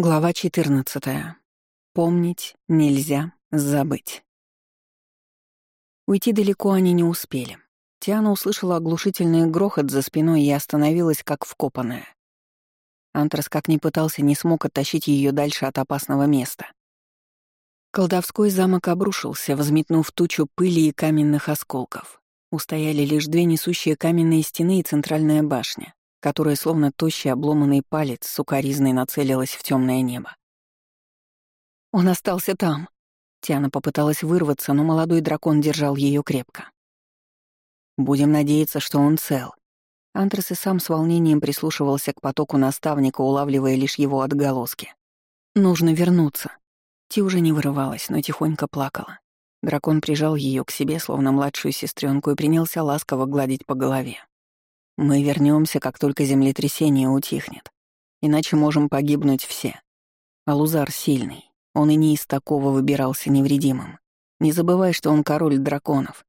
Глава 14. Помнить нельзя забыть. Уйти далеко они не успели. Тиана услышала оглушительный грохот за спиной и остановилась как вкопанная. Антрас как ни пытался, не смог оттащить ее дальше от опасного места. Колдовской замок обрушился, взметнув тучу пыли и каменных осколков. Устояли лишь две несущие каменные стены и центральная башня которая словно тощий обломанный палец сукоризной нацелилась в темное небо. «Он остался там!» Тиана попыталась вырваться, но молодой дракон держал ее крепко. «Будем надеяться, что он цел». Антрас и сам с волнением прислушивался к потоку наставника, улавливая лишь его отголоски. «Нужно вернуться». Ти уже не вырывалась, но тихонько плакала. Дракон прижал ее к себе, словно младшую сестренку, и принялся ласково гладить по голове. Мы вернемся, как только землетрясение утихнет. Иначе можем погибнуть все. Алузар сильный. Он и не из такого выбирался невредимым. Не забывай, что он король драконов.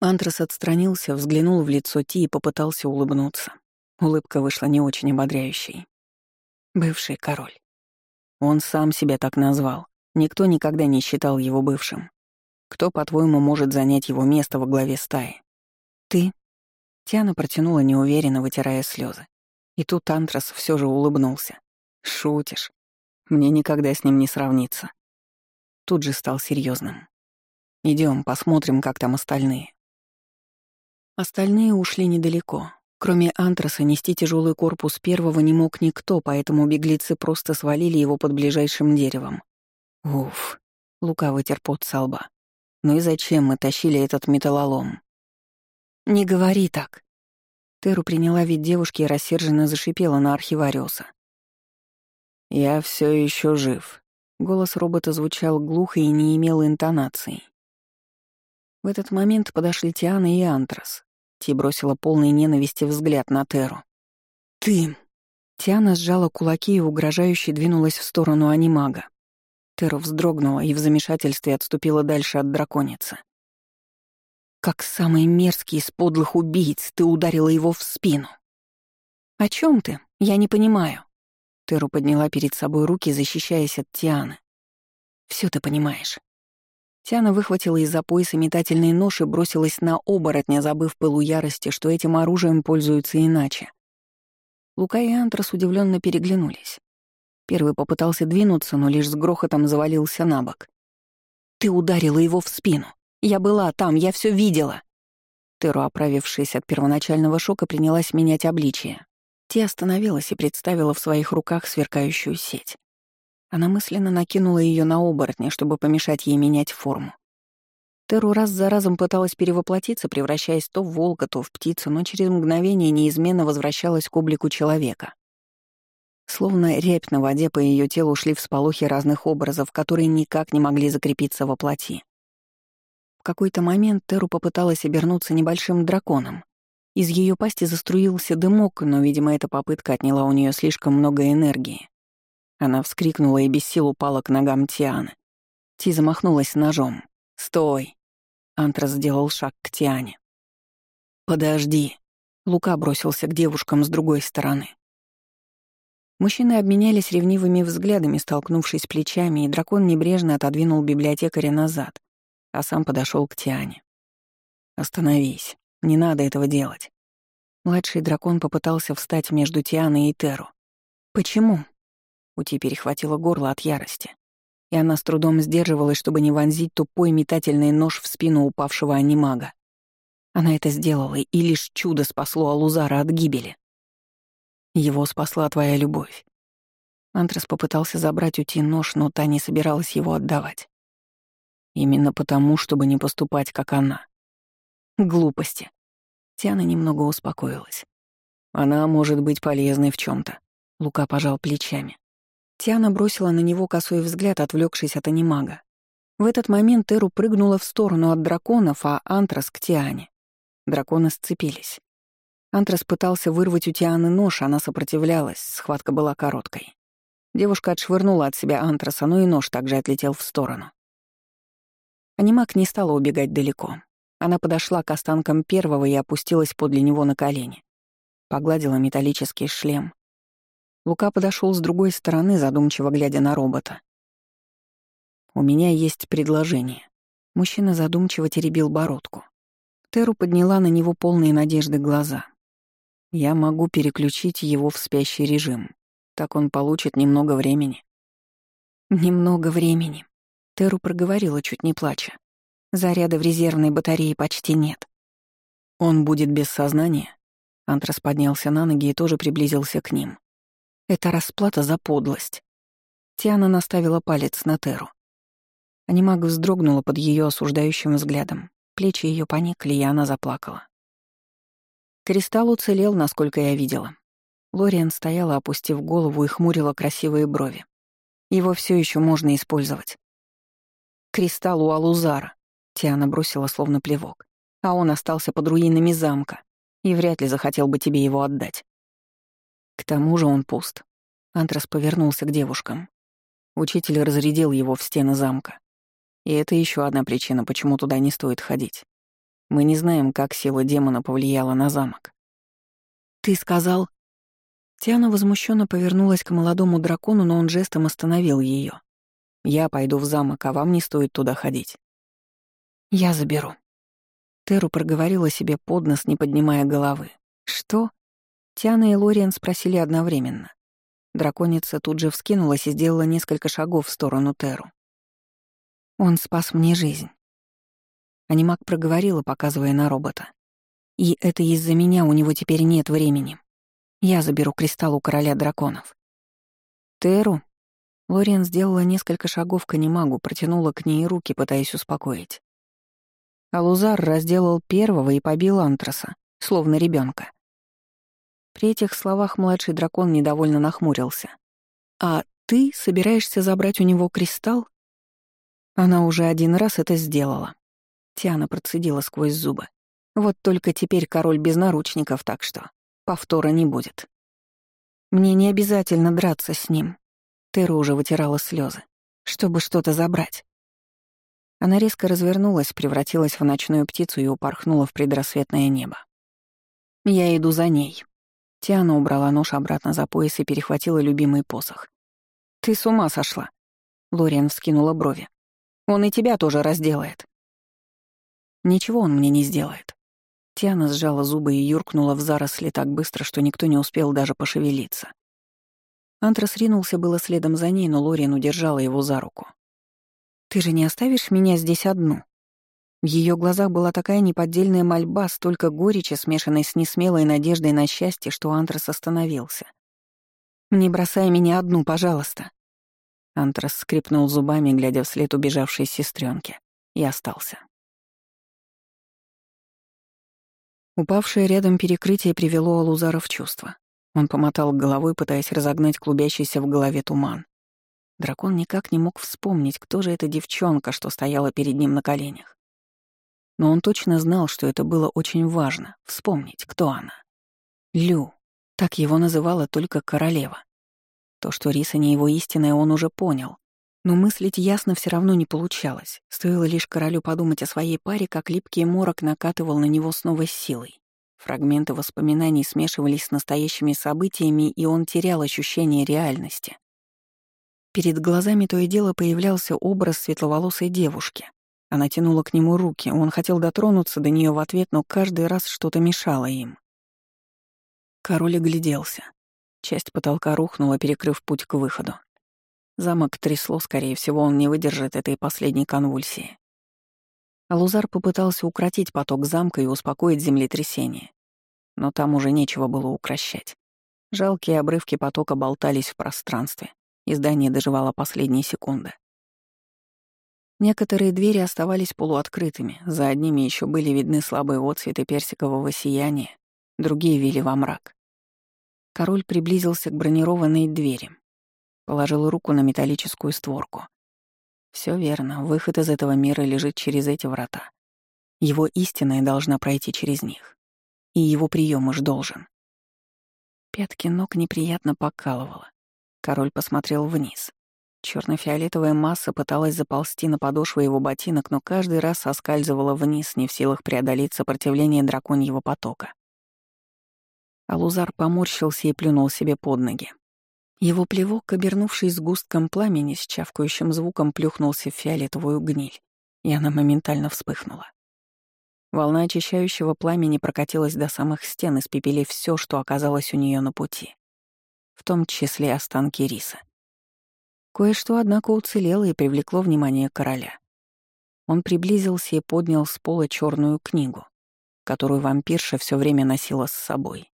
Антрас отстранился, взглянул в лицо Ти и попытался улыбнуться. Улыбка вышла не очень ободряющей. Бывший король. Он сам себя так назвал. Никто никогда не считал его бывшим. Кто, по-твоему, может занять его место во главе стаи? Ты Тиана протянула неуверенно, вытирая слезы. И тут Антрас все же улыбнулся. «Шутишь. Мне никогда с ним не сравниться». Тут же стал серьезным. Идем, посмотрим, как там остальные. Остальные ушли недалеко. Кроме Антраса, нести тяжелый корпус первого не мог никто, поэтому беглецы просто свалили его под ближайшим деревом. Уф, Лука вытер пот со лба. Ну и зачем мы тащили этот металлолом? «Не говори так». Теру приняла вид девушки и рассерженно зашипела на архивариуса. «Я все еще жив». Голос робота звучал глухо и не имел интонации. В этот момент подошли Тиана и Антрас. Ти бросила полный ненависти взгляд на Теру. «Ты!» Тиана сжала кулаки и угрожающе двинулась в сторону анимага. Теру вздрогнула и в замешательстве отступила дальше от драконицы. Как самый мерзкий из подлых убийц, ты ударила его в спину. «О чем ты? Я не понимаю». Теру подняла перед собой руки, защищаясь от Тианы. Все ты понимаешь». Тиана выхватила из-за пояса метательный нож и бросилась на оборотня, забыв пылу ярости, что этим оружием пользуются иначе. Лука и Антрас удивленно переглянулись. Первый попытался двинуться, но лишь с грохотом завалился на бок. «Ты ударила его в спину. Я была там, я все видела». Теру, оправившись от первоначального шока, принялась менять обличие. Ти остановилась и представила в своих руках сверкающую сеть. Она мысленно накинула ее на оборотня, чтобы помешать ей менять форму. Теру раз за разом пыталась перевоплотиться, превращаясь то в волка, то в птицу, но через мгновение неизменно возвращалась к облику человека. Словно рябь на воде по ее телу шли всполохи разных образов, которые никак не могли закрепиться во плоти. Какой-то момент Теру попыталась обернуться небольшим драконом. Из ее пасти заструился дымок, но, видимо, эта попытка отняла у нее слишком много энергии. Она вскрикнула и без сил упала к ногам Тианы. Ти замахнулась ножом. «Стой!» Антрас сделал шаг к Тиане. «Подожди!» Лука бросился к девушкам с другой стороны. Мужчины обменялись ревнивыми взглядами, столкнувшись плечами, и дракон небрежно отодвинул библиотекаря назад, а сам подошел к Тиане. «Остановись, не надо этого делать». Младший дракон попытался встать между Тианой и Теру. «Почему?» У Ти перехватило горло от ярости, и она с трудом сдерживалась, чтобы не вонзить тупой метательный нож в спину упавшего анимага. Она это сделала, и лишь чудо спасло Алузара от гибели. Его спасла твоя любовь. Антрас попытался забрать у Ти нож, но та не собиралась его отдавать. Именно потому, чтобы не поступать, как она. Глупости. Тиана немного успокоилась. Она может быть полезной в чем то Лука пожал плечами. Тиана бросила на него косой взгляд, отвлекшись от анимага. В этот момент Эру прыгнула в сторону от драконов, а Антрас — к Тиане. Драконы сцепились. Антрас пытался вырвать у Тианы нож, она сопротивлялась, схватка была короткой. Девушка отшвырнула от себя Антраса, но и нож также отлетел в сторону. Анимак не стала убегать далеко. Она подошла к останкам первого и опустилась подле него на колени. Погладила металлический шлем. Лука подошел с другой стороны, задумчиво глядя на робота. «У меня есть предложение». Мужчина задумчиво теребил бородку. Теру подняла на него полные надежды глаза. «Я могу переключить его в спящий режим. Так он получит немного времени». «Немного времени», — Теру проговорила, чуть не плача. «Заряда в резервной батарее почти нет». «Он будет без сознания?» Антрас поднялся на ноги и тоже приблизился к ним. «Это расплата за подлость». Тиана наставила палец на Теру. Анимаг вздрогнула под ее осуждающим взглядом. Плечи ее поникли, и она заплакала. Кристалл уцелел, насколько я видела. Лориан стояла, опустив голову и хмурила красивые брови. Его все еще можно использовать. Кристалл у Алузара. Тиана бросила словно плевок. А он остался под руинами замка и вряд ли захотел бы тебе его отдать. К тому же он пуст. Антрас повернулся к девушкам. Учитель разрядил его в стены замка. И это еще одна причина, почему туда не стоит ходить. Мы не знаем, как сила демона повлияла на замок. «Ты сказал...» Тиана возмущенно повернулась к молодому дракону, но он жестом остановил ее. «Я пойду в замок, а вам не стоит туда ходить». «Я заберу». Теру проговорила себе под нос, не поднимая головы. «Что?» Тиана и Лориан спросили одновременно. Драконица тут же вскинулась и сделала несколько шагов в сторону Теру. Он спас мне жизнь. Анимак проговорила, показывая на робота. И это из-за меня у него теперь нет времени. Я заберу кристалл у короля драконов. Теру. Лориан сделала несколько шагов к анимагу, протянула к ней руки, пытаясь успокоить. Алузар разделал первого и побил Антраса, словно ребенка. При этих словах младший дракон недовольно нахмурился. «А ты собираешься забрать у него кристалл?» Она уже один раз это сделала. Тиана процедила сквозь зубы. Вот только теперь король без наручников, так что повтора не будет. Мне не обязательно драться с ним. Тера уже вытирала слезы, чтобы что-то забрать. Она резко развернулась, превратилась в ночную птицу и упорхнула в предрассветное небо. Я иду за ней. Тиана убрала нож обратно за пояс и перехватила любимый посох. «Ты с ума сошла?» Лориан вскинула брови. Он и тебя тоже разделает». «Ничего он мне не сделает». Тиана сжала зубы и юркнула в заросли так быстро, что никто не успел даже пошевелиться. Антрас ринулся было следом за ней, но Лориан удержала его за руку. «Ты же не оставишь меня здесь одну?» В ее глазах была такая неподдельная мольба, столько горечи, смешанной с несмелой надеждой на счастье, что Антрас остановился. «Не бросай меня одну, пожалуйста». Антрас скрипнул зубами, глядя вслед убежавшей сестренке, и остался. Упавшее рядом перекрытие привело Алузара в чувство. Он помотал головой, пытаясь разогнать клубящийся в голове туман. Дракон никак не мог вспомнить, кто же эта девчонка, что стояла перед ним на коленях. Но он точно знал, что это было очень важно — вспомнить, кто она. Лю. Так его называла только королева. То, что Риса не его истинная, он уже понял. Но мыслить ясно все равно не получалось. Стоило лишь королю подумать о своей паре, как липкий морок накатывал на него с новой силой. Фрагменты воспоминаний смешивались с настоящими событиями, и он терял ощущение реальности. Перед глазами то и дело появлялся образ светловолосой девушки. Она тянула к нему руки, он хотел дотронуться до нее в ответ, но каждый раз что-то мешало им. Король огляделся. Часть потолка рухнула, перекрыв путь к выходу. Замок трясло, скорее всего, он не выдержит этой последней конвульсии. Алузар попытался укротить поток замка и успокоить землетрясение. Но там уже нечего было укращать. Жалкие обрывки потока болтались в пространстве, и здание доживало последние секунды. Некоторые двери оставались полуоткрытыми, за одними еще были видны слабые отцветы персикового сияния, другие вели во мрак. Король приблизился к бронированной двери. Положил руку на металлическую створку. Все верно, выход из этого мира лежит через эти врата. Его истинная должна пройти через них. И его прием уж должен. Пятки ног неприятно покалывало. Король посмотрел вниз. Черно-фиолетовая масса пыталась заползти на подошву его ботинок, но каждый раз соскальзывала вниз, не в силах преодолеть сопротивление драконьего потока. Алузар поморщился и плюнул себе под ноги. Его плевок, обернувшись сгустком пламени, с чавкающим звуком плюхнулся в фиолетовую гниль, и она моментально вспыхнула. Волна очищающего пламени прокатилась до самых стен, испепелив все, что оказалось у нее на пути, в том числе останки риса. Кое-что, однако, уцелело и привлекло внимание короля. Он приблизился и поднял с пола черную книгу, которую вампирша все время носила с собой.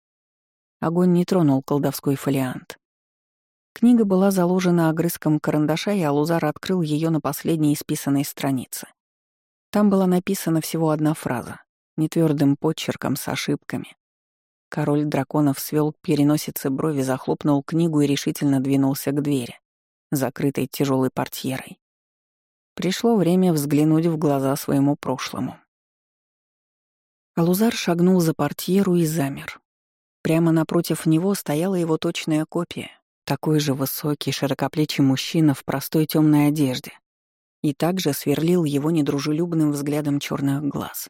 Огонь не тронул колдовской фолиант. Книга была заложена огрызком карандаша, и Алузар открыл ее на последней исписанной странице. Там была написана всего одна фраза, нетвердым подчерком с ошибками. Король драконов свел к переносице брови, захлопнул книгу и решительно двинулся к двери, закрытой тяжелой портьерой. Пришло время взглянуть в глаза своему прошлому. Алузар шагнул за портьеру и замер. Прямо напротив него стояла его точная копия, такой же высокий, широкоплечий мужчина в простой темной одежде, и также сверлил его недружелюбным взглядом черных глаз.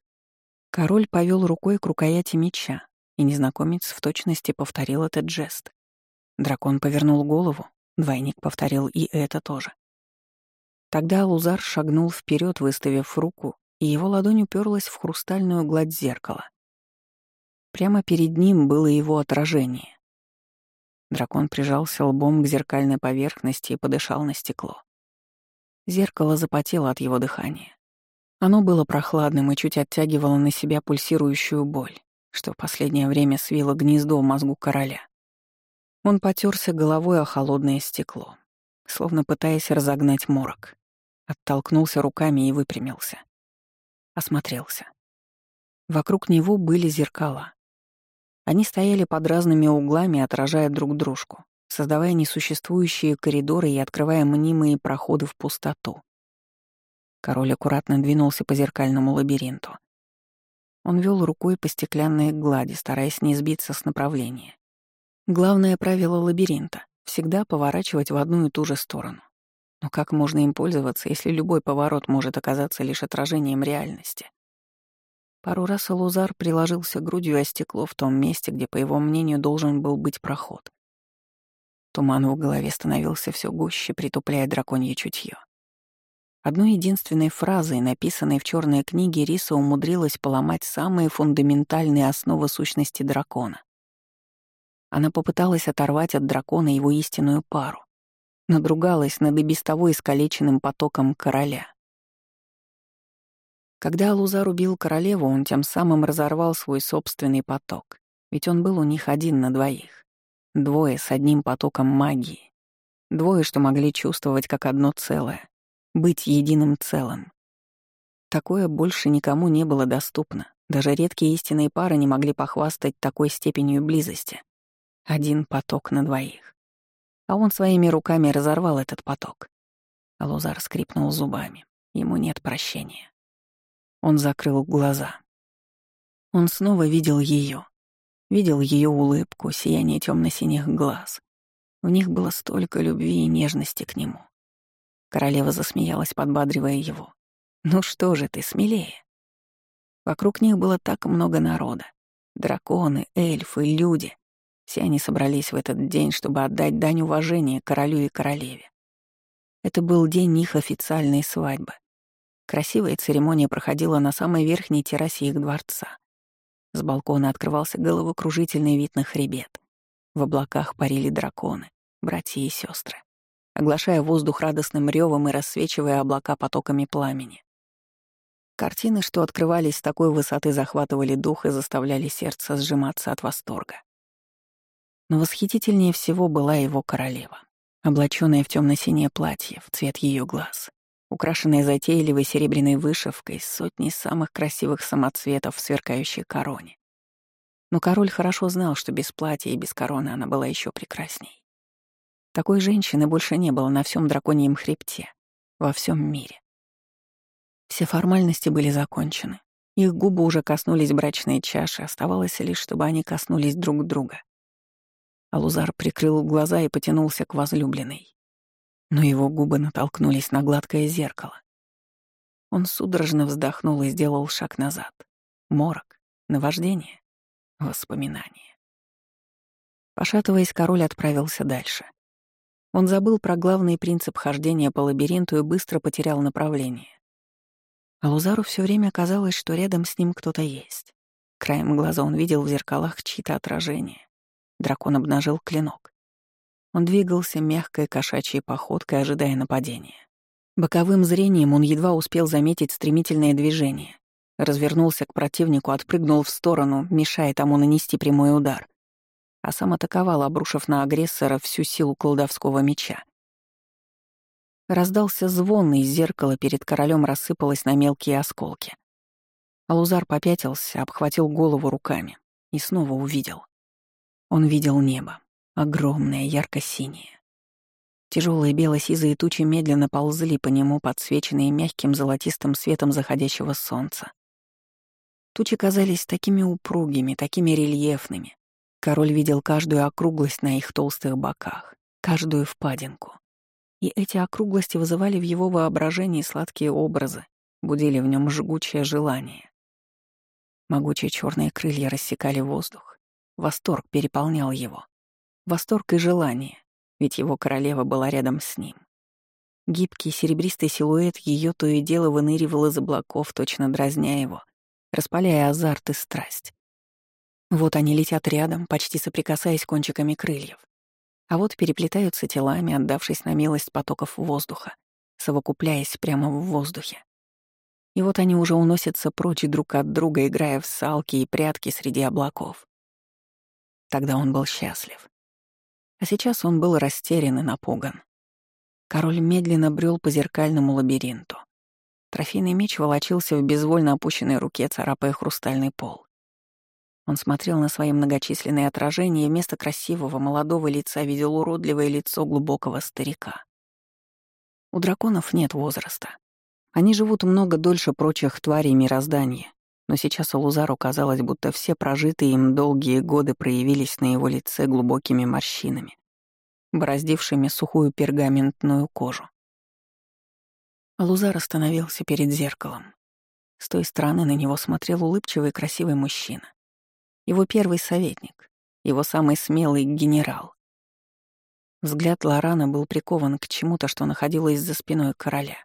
Король повел рукой к рукояти меча, и незнакомец в точности повторил этот жест. Дракон повернул голову, двойник повторил и это тоже. Тогда Лузар шагнул вперед, выставив руку, и его ладонь уперлась в хрустальную гладь зеркала. Прямо перед ним было его отражение. Дракон прижался лбом к зеркальной поверхности и подышал на стекло. Зеркало запотело от его дыхания. Оно было прохладным и чуть оттягивало на себя пульсирующую боль, что в последнее время свило гнездо в мозгу короля. Он потерся головой о холодное стекло, словно пытаясь разогнать морок. Оттолкнулся руками и выпрямился. Осмотрелся. Вокруг него были зеркала. Они стояли под разными углами, отражая друг дружку создавая несуществующие коридоры и открывая мнимые проходы в пустоту. Король аккуратно двинулся по зеркальному лабиринту. Он вел рукой по стеклянной глади, стараясь не сбиться с направления. Главное правило лабиринта — всегда поворачивать в одну и ту же сторону. Но как можно им пользоваться, если любой поворот может оказаться лишь отражением реальности? Пару раз Алузар приложился грудью о стекло в том месте, где, по его мнению, должен был быть проход. Туман в голове становился все гуще, притупляя драконье чутье. Одной единственной фразой, написанной в черной книге, Риса умудрилась поломать самые фундаментальные основы сущности дракона. Она попыталась оторвать от дракона его истинную пару, надругалась над и без того искалеченным потоком короля. Когда Алузар убил королеву, он тем самым разорвал свой собственный поток, ведь он был у них один на двоих. Двое с одним потоком магии. Двое, что могли чувствовать как одно целое, быть единым целым. Такое больше никому не было доступно. Даже редкие истинные пары не могли похвастать такой степенью близости. Один поток на двоих. А он своими руками разорвал этот поток. Алузар скрипнул зубами. Ему нет прощения. Он закрыл глаза. Он снова видел ее, Видел ее улыбку, сияние темно-синих глаз. В них было столько любви и нежности к нему. Королева засмеялась, подбадривая его. «Ну что же ты, смелее!» Вокруг них было так много народа. Драконы, эльфы, люди. Все они собрались в этот день, чтобы отдать дань уважения королю и королеве. Это был день их официальной свадьбы. Красивая церемония проходила на самой верхней террасе их дворца. С балкона открывался головокружительный вид на хребет. В облаках парили драконы, братья и сестры, оглашая воздух радостным ревом и рассвечивая облака потоками пламени. Картины, что открывались с такой высоты, захватывали дух и заставляли сердце сжиматься от восторга. Но восхитительнее всего была его королева, облаченная в темно-синее платье, в цвет ее глаз, украшенная затейливой серебряной вышивкой с сотней самых красивых самоцветов в сверкающей короне. Но король хорошо знал, что без платья и без короны она была еще прекрасней. Такой женщины больше не было на всем драконьем хребте, во всем мире. Все формальности были закончены. Их губы уже коснулись брачной чаши, оставалось лишь, чтобы они коснулись друг друга. Алузар прикрыл глаза и потянулся к возлюбленной но его губы натолкнулись на гладкое зеркало. Он судорожно вздохнул и сделал шаг назад. Морок, наваждение, воспоминание. Пошатываясь, король отправился дальше. Он забыл про главный принцип хождения по лабиринту и быстро потерял направление. А Лузару все время казалось, что рядом с ним кто-то есть. Краем глаза он видел в зеркалах чьи-то отражения. Дракон обнажил клинок. Он двигался мягкой кошачьей походкой, ожидая нападения. Боковым зрением он едва успел заметить стремительное движение. Развернулся к противнику, отпрыгнул в сторону, мешая тому нанести прямой удар. А сам атаковал, обрушив на агрессора всю силу колдовского меча. Раздался звон, и зеркало перед королем рассыпалось на мелкие осколки. Алузар попятился, обхватил голову руками и снова увидел. Он видел небо, огромное, ярко-синее. Тяжелые бело-сизые тучи медленно ползли по нему, подсвеченные мягким золотистым светом заходящего солнца. Тучи казались такими упругими, такими рельефными. Король видел каждую округлость на их толстых боках, каждую впадинку. И эти округлости вызывали в его воображении сладкие образы, будили в нем жгучее желание. Могучие черные крылья рассекали воздух. Восторг переполнял его. Восторг и желание, ведь его королева была рядом с ним. Гибкий серебристый силуэт ее то и дело выныривал из облаков, точно дразня его, распаляя азарт и страсть. Вот они летят рядом, почти соприкасаясь кончиками крыльев. А вот переплетаются телами, отдавшись на милость потоков воздуха, совокупляясь прямо в воздухе. И вот они уже уносятся прочь друг от друга, играя в салки и прятки среди облаков. Тогда он был счастлив. А сейчас он был растерян и напуган. Король медленно брел по зеркальному лабиринту. Трофейный меч волочился в безвольно опущенной руке, царапая хрустальный пол. Он смотрел на свои многочисленные отражения и вместо красивого молодого лица видел уродливое лицо глубокого старика. У драконов нет возраста. Они живут много дольше прочих тварей мироздания, но сейчас Лузару казалось, будто все прожитые им долгие годы проявились на его лице глубокими морщинами, бороздившими сухую пергаментную кожу. Лузар остановился перед зеркалом. С той стороны на него смотрел улыбчивый красивый мужчина. Его первый советник, его самый смелый генерал. Взгляд Лорана был прикован к чему-то, что находилось за спиной короля.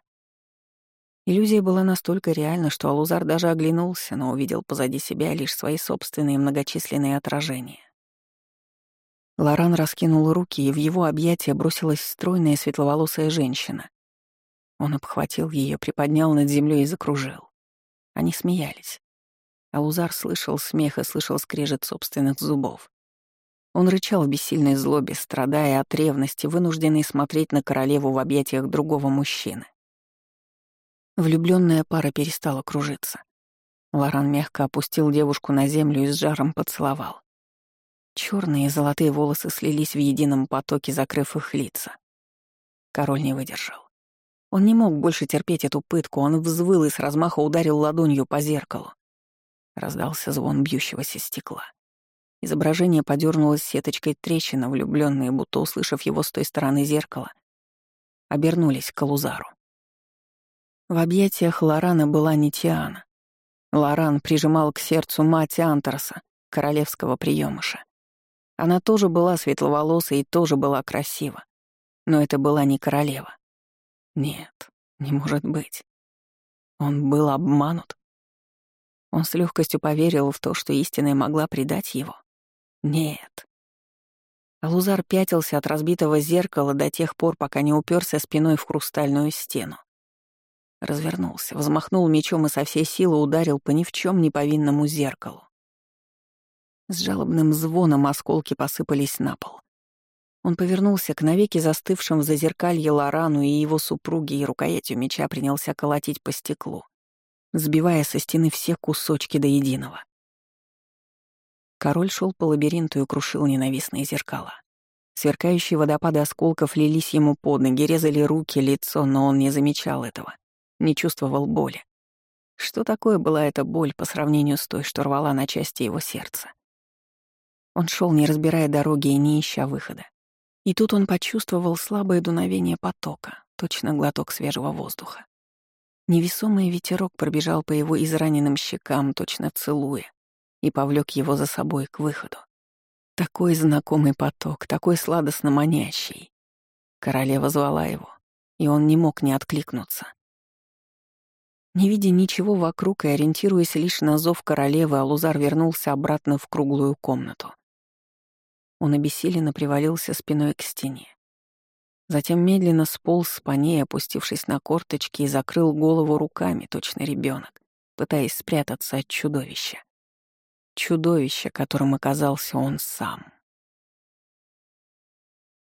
Иллюзия была настолько реальна, что Алузар даже оглянулся, но увидел позади себя лишь свои собственные многочисленные отражения. Лоран раскинул руки, и в его объятия бросилась стройная светловолосая женщина. Он обхватил ее, приподнял над землей и закружил. Они смеялись. Алузар слышал смех и слышал скрежет собственных зубов. Он рычал в бессильной злобе, страдая от ревности, вынужденный смотреть на королеву в объятиях другого мужчины. Влюбленная пара перестала кружиться. Лоран мягко опустил девушку на землю и с жаром поцеловал. Черные и золотые волосы слились в едином потоке, закрыв их лица. Король не выдержал. Он не мог больше терпеть эту пытку, он взвыл и с размаха ударил ладонью по зеркалу. Раздался звон бьющегося стекла. Изображение подернулось сеточкой трещина, влюбленные, будто услышав его с той стороны зеркала, обернулись к Лузару. В объятиях Лорана была не Тиана. Лоран прижимал к сердцу мать Антерса, королевского приемыша. Она тоже была светловолосой и тоже была красива. Но это была не королева. Нет, не может быть. Он был обманут. Он с легкостью поверил в то, что истинная могла предать его. Нет. Алузар пятился от разбитого зеркала до тех пор, пока не уперся спиной в хрустальную стену. Развернулся, взмахнул мечом и со всей силы ударил по ни в чем не повинному зеркалу. С жалобным звоном осколки посыпались на пол. Он повернулся к навеки застывшим в зазеркалье Лорану и его супруге и рукоятью меча принялся колотить по стеклу, сбивая со стены все кусочки до единого. Король шел по лабиринту и крушил ненавистные зеркала. Сверкающие водопады осколков лились ему под ноги, резали руки, лицо, но он не замечал этого не чувствовал боли. Что такое была эта боль по сравнению с той, что рвала на части его сердца? Он шел, не разбирая дороги и не ища выхода. И тут он почувствовал слабое дуновение потока, точно глоток свежего воздуха. Невесомый ветерок пробежал по его израненным щекам, точно целуя, и повлек его за собой к выходу. Такой знакомый поток, такой сладостно манящий. Королева звала его, и он не мог не откликнуться. Не видя ничего вокруг и ориентируясь лишь на зов королевы, Алузар вернулся обратно в круглую комнату. Он обессиленно привалился спиной к стене. Затем медленно сполз по ней, опустившись на корточки, и закрыл голову руками, точно ребенок, пытаясь спрятаться от чудовища. Чудовище, которым оказался он сам.